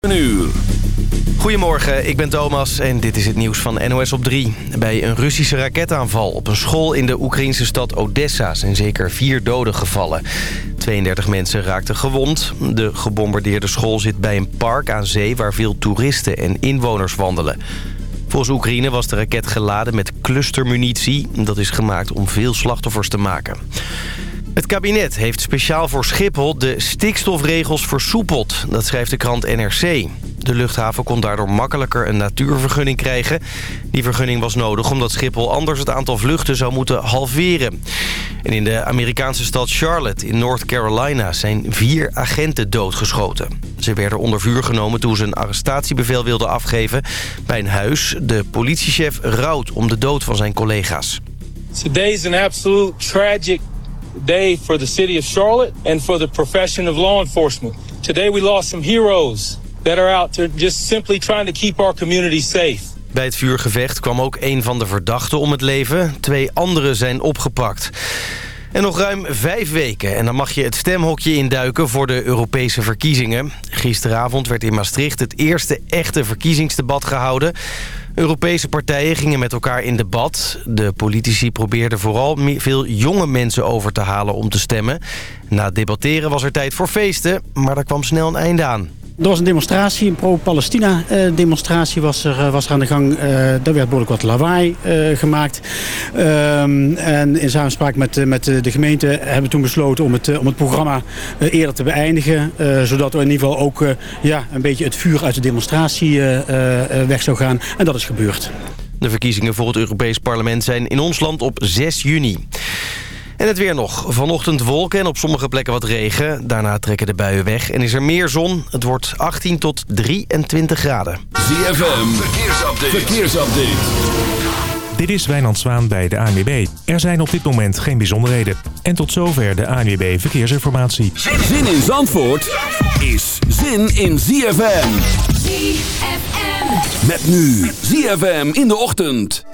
Een. Goedemorgen, ik ben Thomas en dit is het nieuws van NOS op 3. Bij een Russische raketaanval op een school in de Oekraïnse stad Odessa... zijn zeker vier doden gevallen. 32 mensen raakten gewond. De gebombardeerde school zit bij een park aan zee... waar veel toeristen en inwoners wandelen. Volgens Oekraïne was de raket geladen met clustermunitie. Dat is gemaakt om veel slachtoffers te maken. Het kabinet heeft speciaal voor Schiphol de stikstofregels versoepeld. Dat schrijft de krant NRC. De luchthaven kon daardoor makkelijker een natuurvergunning krijgen. Die vergunning was nodig omdat Schiphol anders het aantal vluchten zou moeten halveren. En in de Amerikaanse stad Charlotte in North Carolina zijn vier agenten doodgeschoten. Ze werden onder vuur genomen toen ze een arrestatiebevel wilden afgeven bij een huis. De politiechef rouwt om de dood van zijn collega's. Today is absolute tragic day for the city of Charlotte and for the profession of law enforcement. Today we lost some heroes that are out to just simply trying to keep our community safe. Bij het vuurgevecht kwam ook een van de verdachten om het leven. Twee anderen zijn opgepakt. En nog ruim vijf weken en dan mag je het stemhokje induiken voor de Europese verkiezingen. Gisteravond werd in Maastricht het eerste echte verkiezingsdebat gehouden. Europese partijen gingen met elkaar in debat. De politici probeerden vooral veel jonge mensen over te halen om te stemmen. Na het debatteren was er tijd voor feesten, maar daar kwam snel een einde aan. Er was een demonstratie, een pro-Palestina-demonstratie was, er, eh, was er aan de gang. Uh, daar werd behoorlijk wat lawaai gemaakt. Um, en in samenspraak met, met de gemeente hebben we toen besloten om het, om het programma eerder te beëindigen. zodat er in ieder geval ook ja, een beetje het vuur uit de demonstratie weg zou gaan. En dat is gebeurd. De verkiezingen voor het Europees Parlement zijn in ons land op 6 juni. En het weer nog. Vanochtend wolken en op sommige plekken wat regen. Daarna trekken de buien weg en is er meer zon. Het wordt 18 tot 23 graden. ZFM, verkeersupdate. verkeersupdate. Dit is Wijnand Zwaan bij de ANWB. Er zijn op dit moment geen bijzonderheden. En tot zover de ANWB Verkeersinformatie. Zin in Zandvoort is zin in ZFM. ZFM. Met nu ZFM in de ochtend.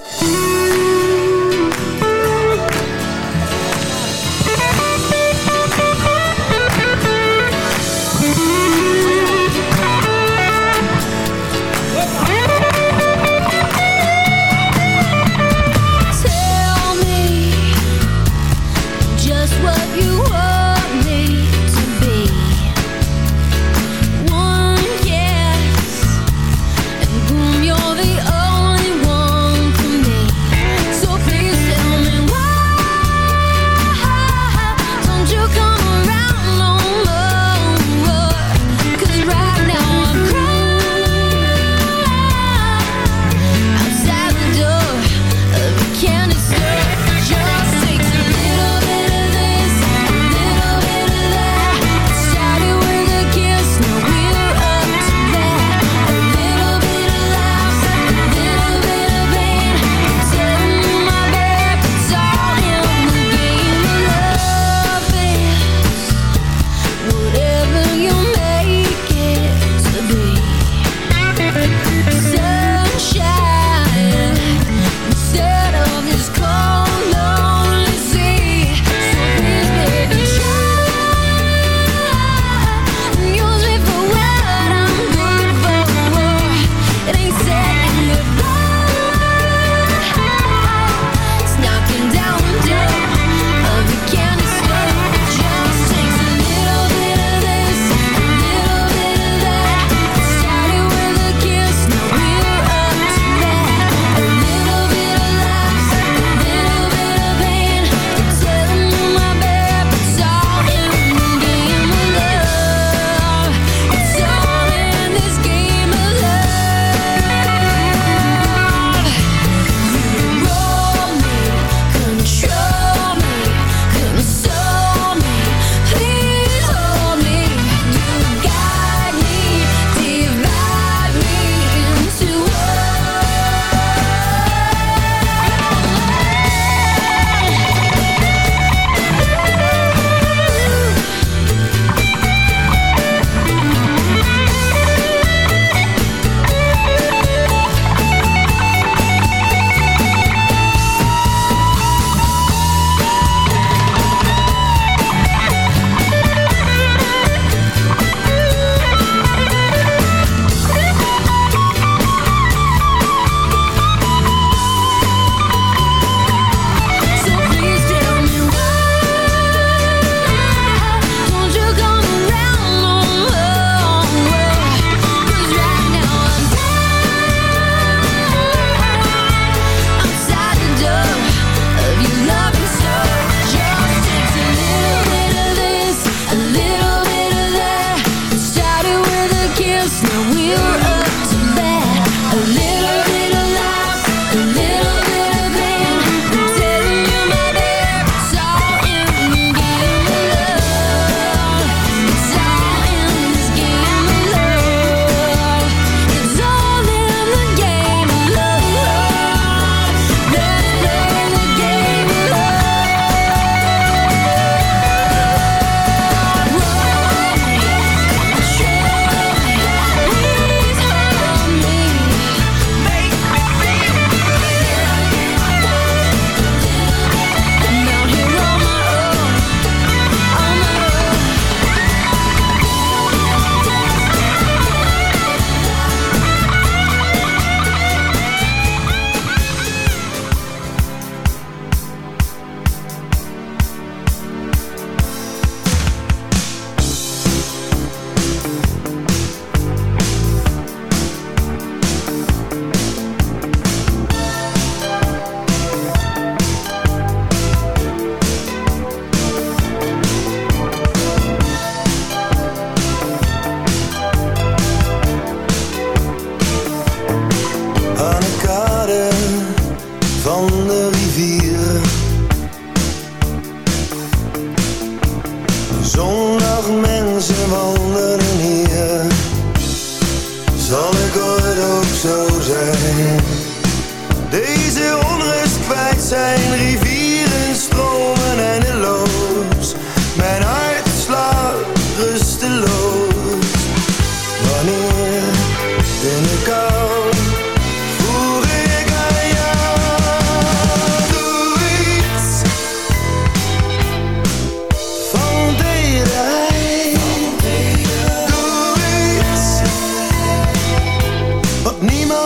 你们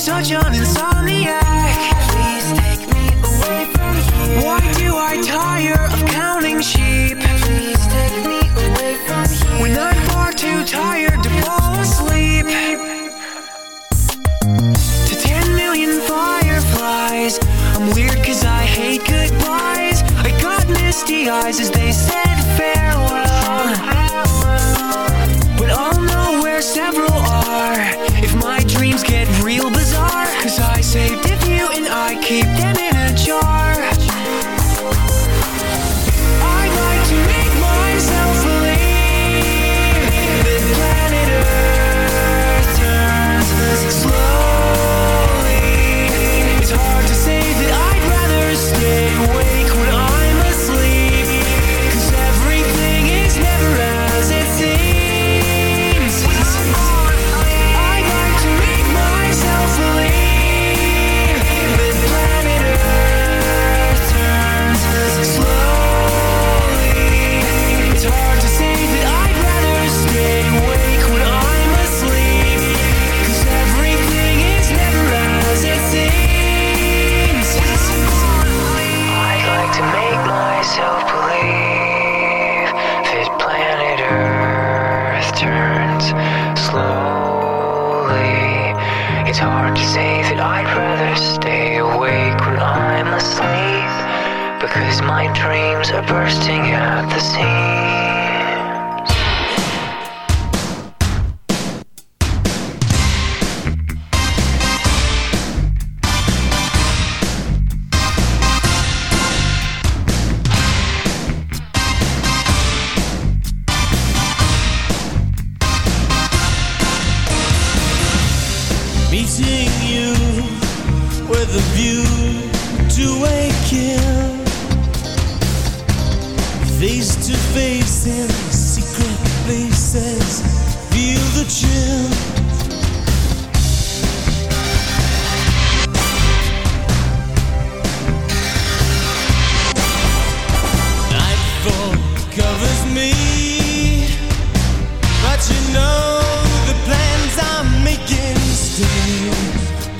such a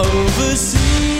overseas.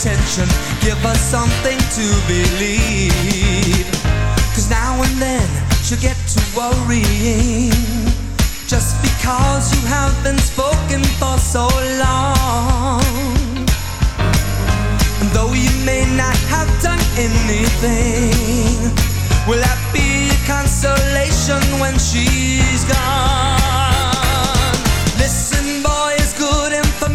attention, give her something to believe. Cause now and then she'll get to worrying. Just because you have been spoken for so long. And though you may not have done anything, will that be a consolation when she's gone?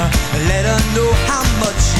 Her. Let her know how much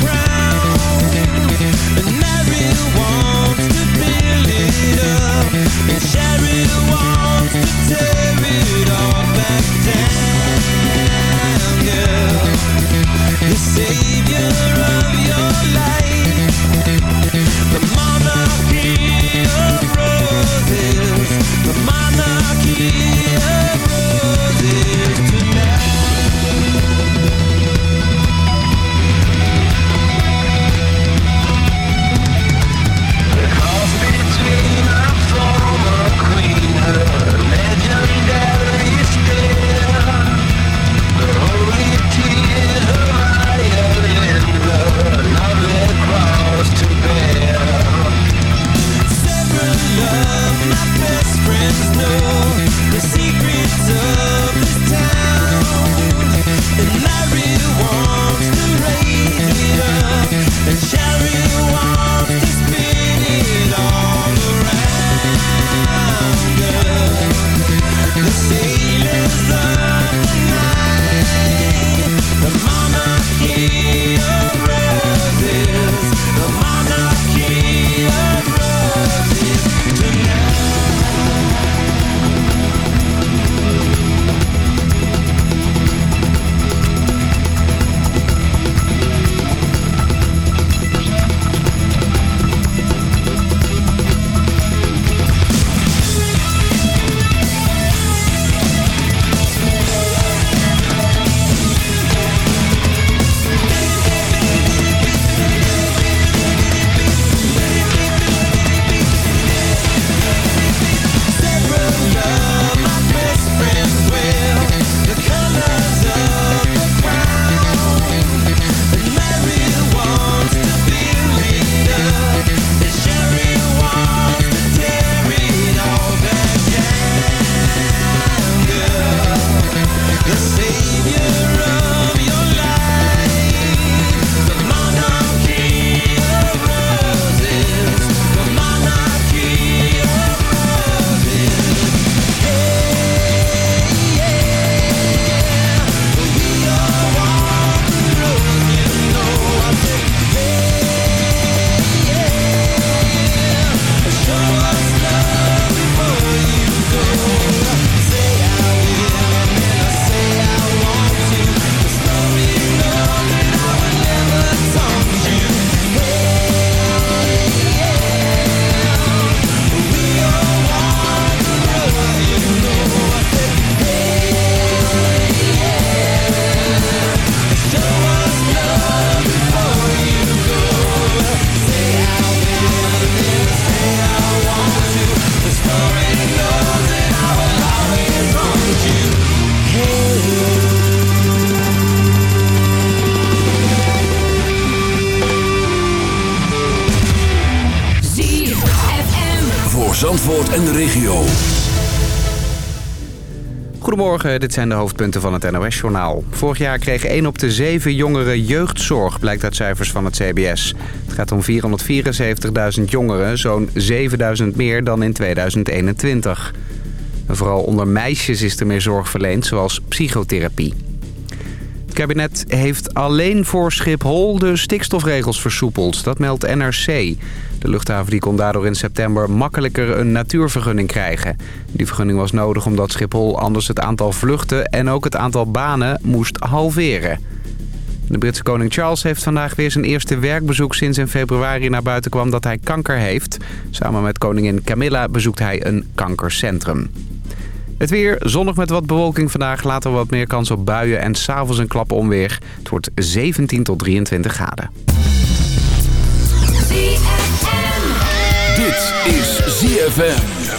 cry Dit zijn de hoofdpunten van het NOS-journaal. Vorig jaar kreeg 1 op de 7 jongeren jeugdzorg, blijkt uit cijfers van het CBS. Het gaat om 474.000 jongeren, zo'n 7.000 meer dan in 2021. En vooral onder meisjes is er meer zorg verleend, zoals psychotherapie. Kabinet heeft alleen voor Schiphol de stikstofregels versoepeld. Dat meldt NRC. De luchthaven die kon daardoor in september makkelijker een natuurvergunning krijgen. Die vergunning was nodig omdat Schiphol anders het aantal vluchten en ook het aantal banen moest halveren. De Britse koning Charles heeft vandaag weer zijn eerste werkbezoek sinds in februari naar buiten kwam dat hij kanker heeft. Samen met koningin Camilla bezoekt hij een kankercentrum. Het weer, zonnig met wat bewolking vandaag. Later wat meer kans op buien en s'avonds een klap onweer. Het wordt 17 tot 23 graden. Dit is ZFM.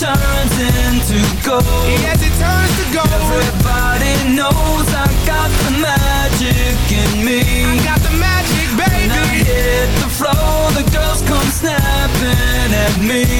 Turns into gold. Yes, it turns to gold. Everybody knows I got the magic in me. I got the magic, When I hit the floor, the girls come snapping at me.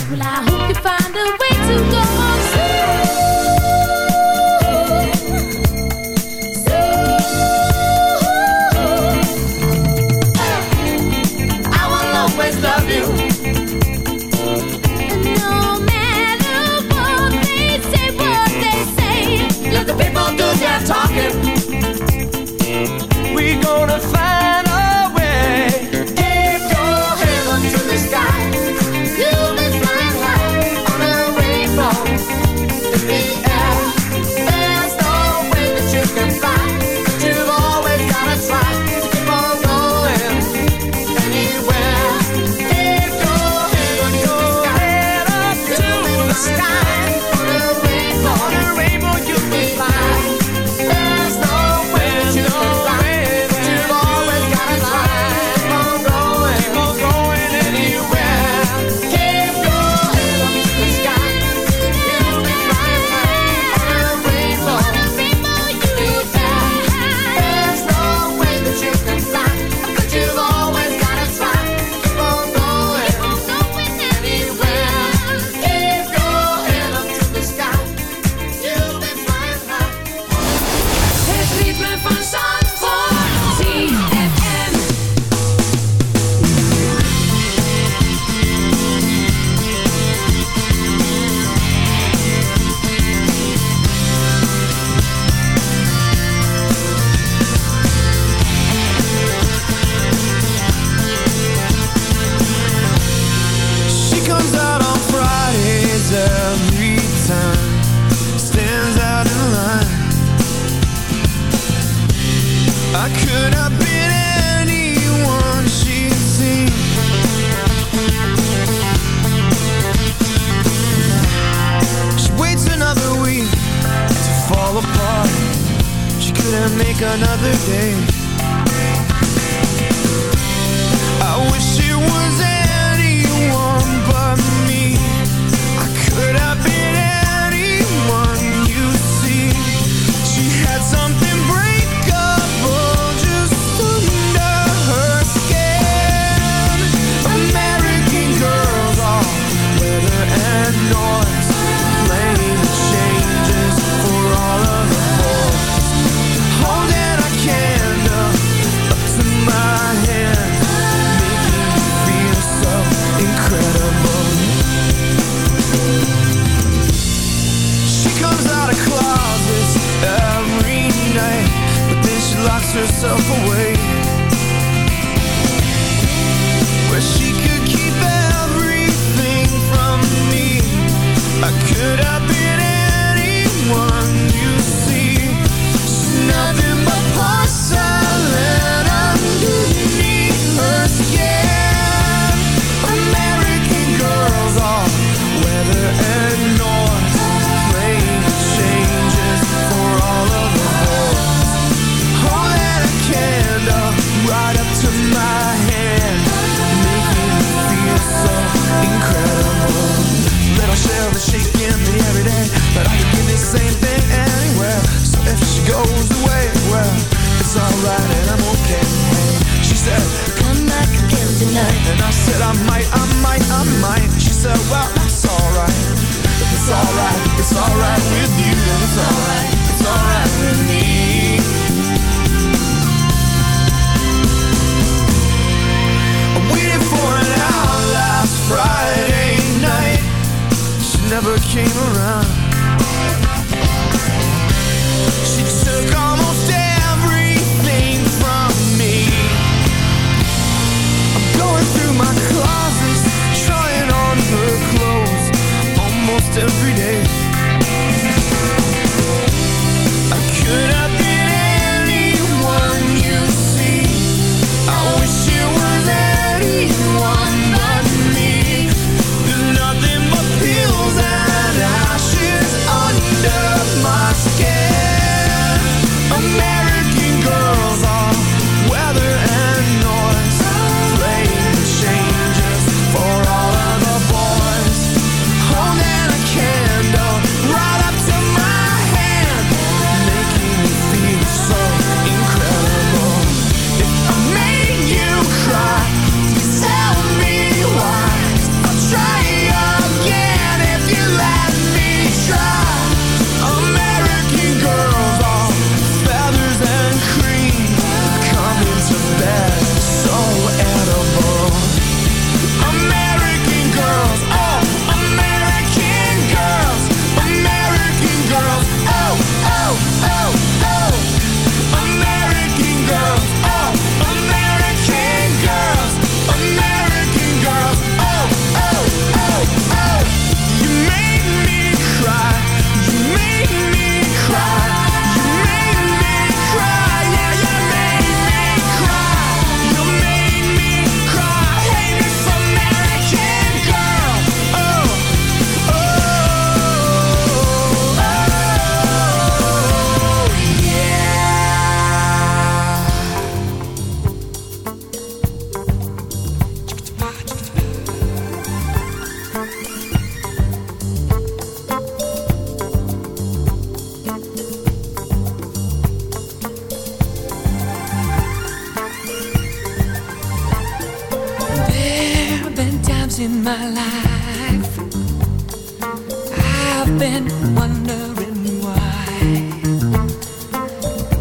been wondering why.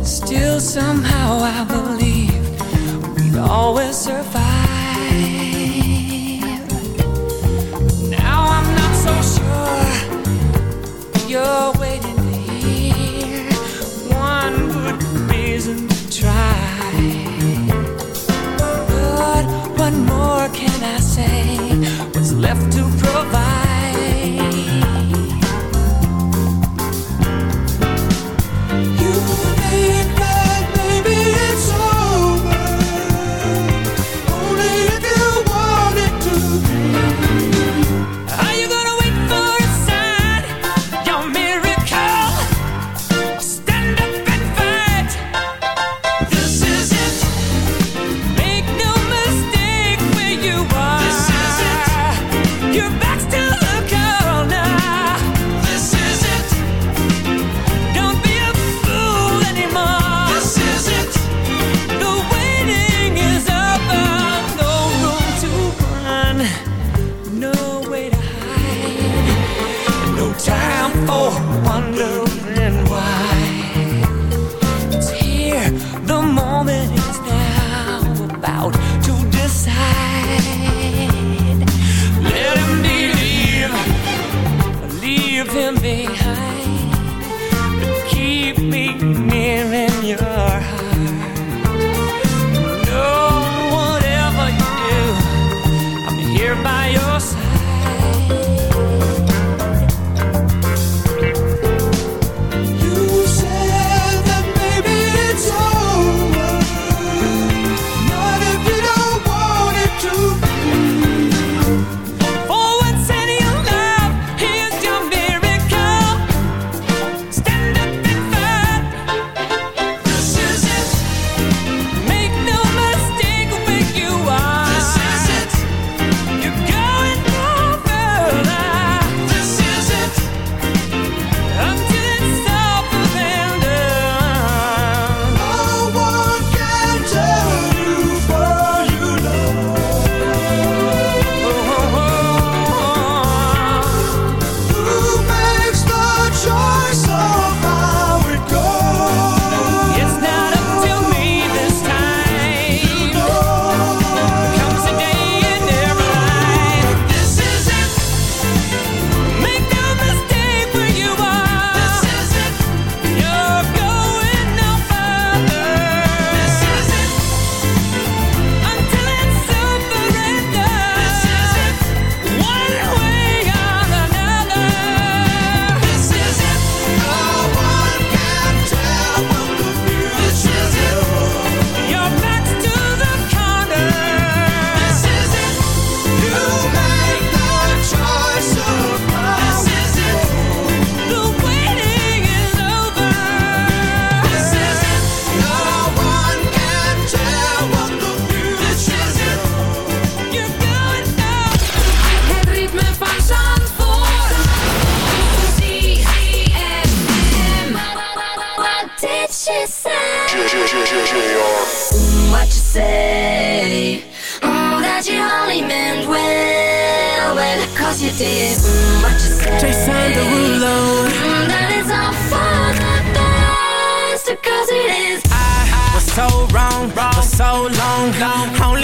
Still, somehow, I believe we'd always survive.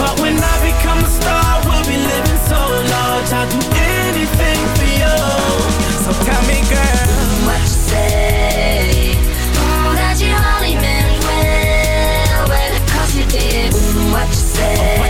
But when I become a star, we'll be living so large. I'd do anything for you. So tell me, girl, what you say? Mm, that you only meant well, well, cause you did mm, what you said.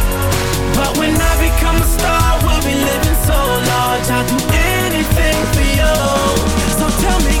But when I become a star, we'll be living so large. I'd do anything for you. So tell me.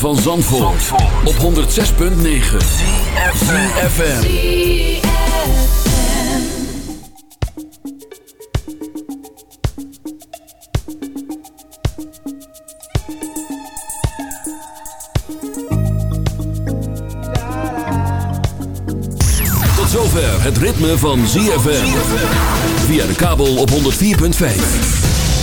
Van Zandvoort, op 106.9 CFFM Tot zover het ritme van ZFM. Via de kabel op 104.5.